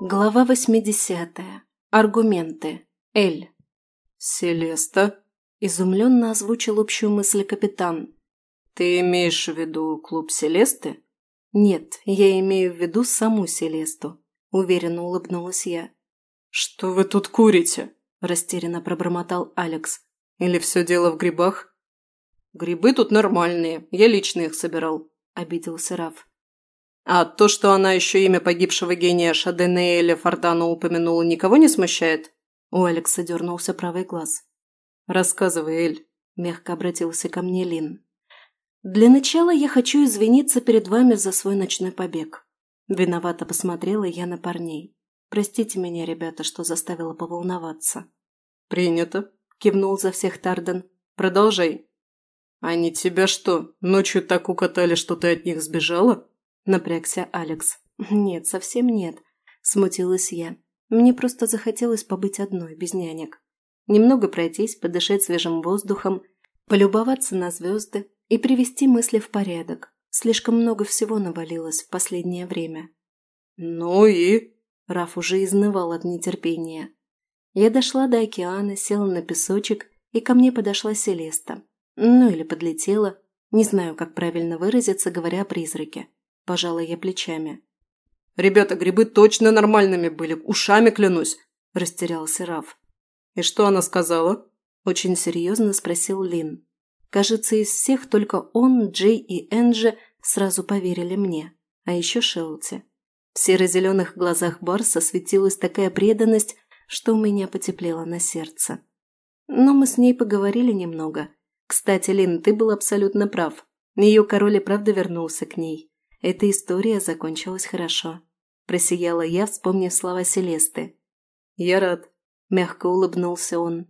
Глава 80. Аргументы. Эль. «Селеста», – изумленно озвучил общую мысль капитан. «Ты имеешь в виду клуб Селесты?» «Нет, я имею в виду саму Селесту», – уверенно улыбнулась я. «Что вы тут курите?» – растерянно пробормотал Алекс. «Или все дело в грибах?» «Грибы тут нормальные, я лично их собирал», – обиделся Раф. А то, что она еще имя погибшего гения Шаденеэля Фордана упомянула, никого не смущает? У Алекса дернулся правый глаз. «Рассказывай, Эль», – мягко обратился ко мне Лин. «Для начала я хочу извиниться перед вами за свой ночной побег». Виновато посмотрела я на парней. «Простите меня, ребята, что заставила поволноваться». «Принято», – кивнул за всех Тарден. «Продолжай». «Они тебя что, ночью так укатали, что ты от них сбежала?» напрягся Алекс. «Нет, совсем нет», – смутилась я. Мне просто захотелось побыть одной, без нянек. Немного пройтись, подышать свежим воздухом, полюбоваться на звезды и привести мысли в порядок. Слишком много всего навалилось в последнее время. «Ну и?» Раф уже изнывал от нетерпения. Я дошла до океана, села на песочек, и ко мне подошла Селеста. Ну или подлетела, не знаю, как правильно выразиться, говоря о призраке. Пожала я плечами. «Ребята, грибы точно нормальными были, ушами клянусь!» – растерялся Раф. «И что она сказала?» – очень серьезно спросил Лин. Кажется, из всех только он, Джей и Энджи сразу поверили мне, а еще Шелти. В серо-зеленых глазах Барса светилась такая преданность, что у меня потеплело на сердце. Но мы с ней поговорили немного. Кстати, Лин, ты был абсолютно прав. Ее король и правда вернулся к ней. Эта история закончилась хорошо. Просияла я, вспомнив слова Селесты. «Я рад», – мягко улыбнулся он.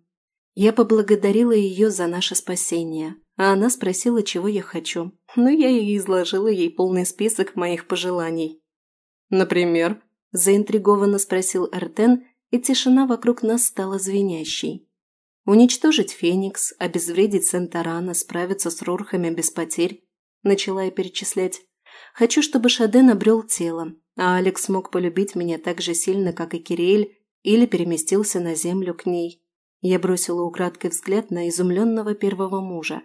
Я поблагодарила ее за наше спасение, а она спросила, чего я хочу. Ну, я и изложила ей полный список моих пожеланий. «Например?» – заинтригованно спросил Артен, и тишина вокруг нас стала звенящей. «Уничтожить Феникс, обезвредить Сентарана, справиться с Рурхами без потерь», – начала я перечислять. Хочу, чтобы Шаден обрел тело, а Алекс мог полюбить меня так же сильно, как и Кирель, или переместился на землю к ней. Я бросила украдкой взгляд на изумленного первого мужа.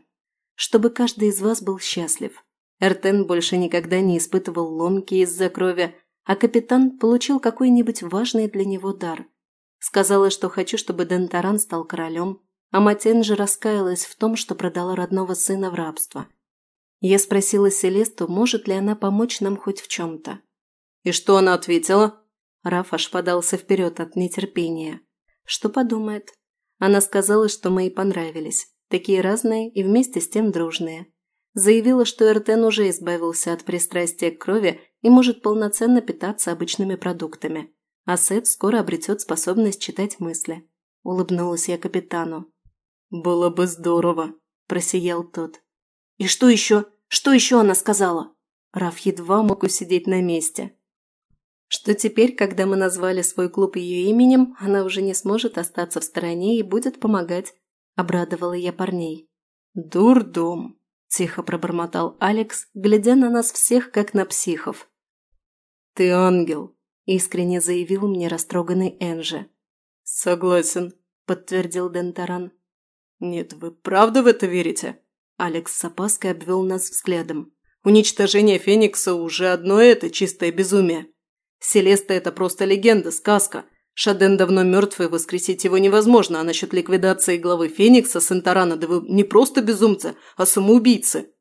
Чтобы каждый из вас был счастлив. Эртен больше никогда не испытывал ломки из-за крови, а капитан получил какой-нибудь важный для него дар. Сказала, что хочу, чтобы Дентаран стал королем, а Матен же раскаялась в том, что продала родного сына в рабство. Я спросила Селесту, может ли она помочь нам хоть в чем-то. «И что она ответила?» Раф аж подался вперед от нетерпения. «Что подумает?» Она сказала, что мы ей понравились. Такие разные и вместе с тем дружные. Заявила, что Эртен уже избавился от пристрастия к крови и может полноценно питаться обычными продуктами. А Сет скоро обретет способность читать мысли. Улыбнулась я капитану. «Было бы здорово», – просиял тот. «И что еще?» Что еще она сказала?» Раф едва мог усидеть на месте. Что теперь, когда мы назвали свой клуб ее именем, она уже не сможет остаться в стороне и будет помогать, обрадовала я парней. «Дурдом!» – тихо пробормотал Алекс, глядя на нас всех, как на психов. «Ты ангел!» – искренне заявил мне растроганный Энжи. «Согласен», – подтвердил Дентаран. «Нет, вы правда в это верите?» Алекс с опаской обвел нас взглядом. «Уничтожение Феникса уже одно это чистое безумие. Селеста – это просто легенда, сказка. Шаден давно мертв, и воскресить его невозможно, а насчет ликвидации главы Феникса Сентарана, да вы не просто безумцы, а самоубийцы».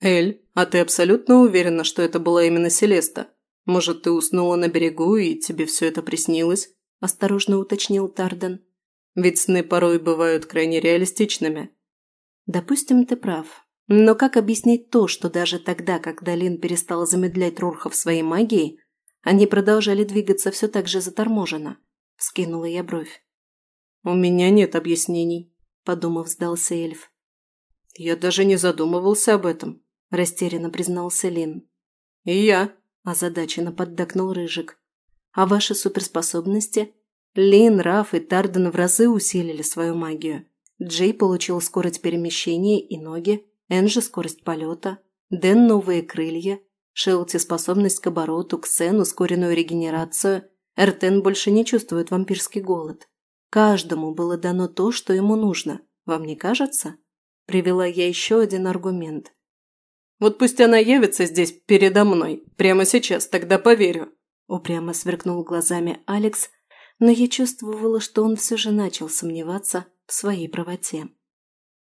«Эль, а ты абсолютно уверена, что это была именно Селеста? Может, ты уснула на берегу, и тебе все это приснилось?» – осторожно уточнил Тарден. «Ведь сны порой бывают крайне реалистичными». Допустим, ты прав. Но как объяснить то, что даже тогда, когда Лин перестал замедлять Рурхов своей магией, они продолжали двигаться все так же заторможенно? вскинула я бровь. «У меня нет объяснений», – подумав, сдался эльф. «Я даже не задумывался об этом», – растерянно признался Лин. «И я», – озадаченно поддакнул Рыжик. «А ваши суперспособности?» Лин, Раф и Тарден в разы усилили свою магию. Джей получил скорость перемещения и ноги, Энджи – скорость полета, Дэн – новые крылья, Шелти – способность к обороту, Ксен – ускоренную регенерацию, Эртен больше не чувствует вампирский голод. Каждому было дано то, что ему нужно, вам не кажется? Привела я еще один аргумент. «Вот пусть она явится здесь передо мной, прямо сейчас, тогда поверю», – упрямо сверкнул глазами Алекс, но я чувствовала, что он все же начал сомневаться – своей правоте.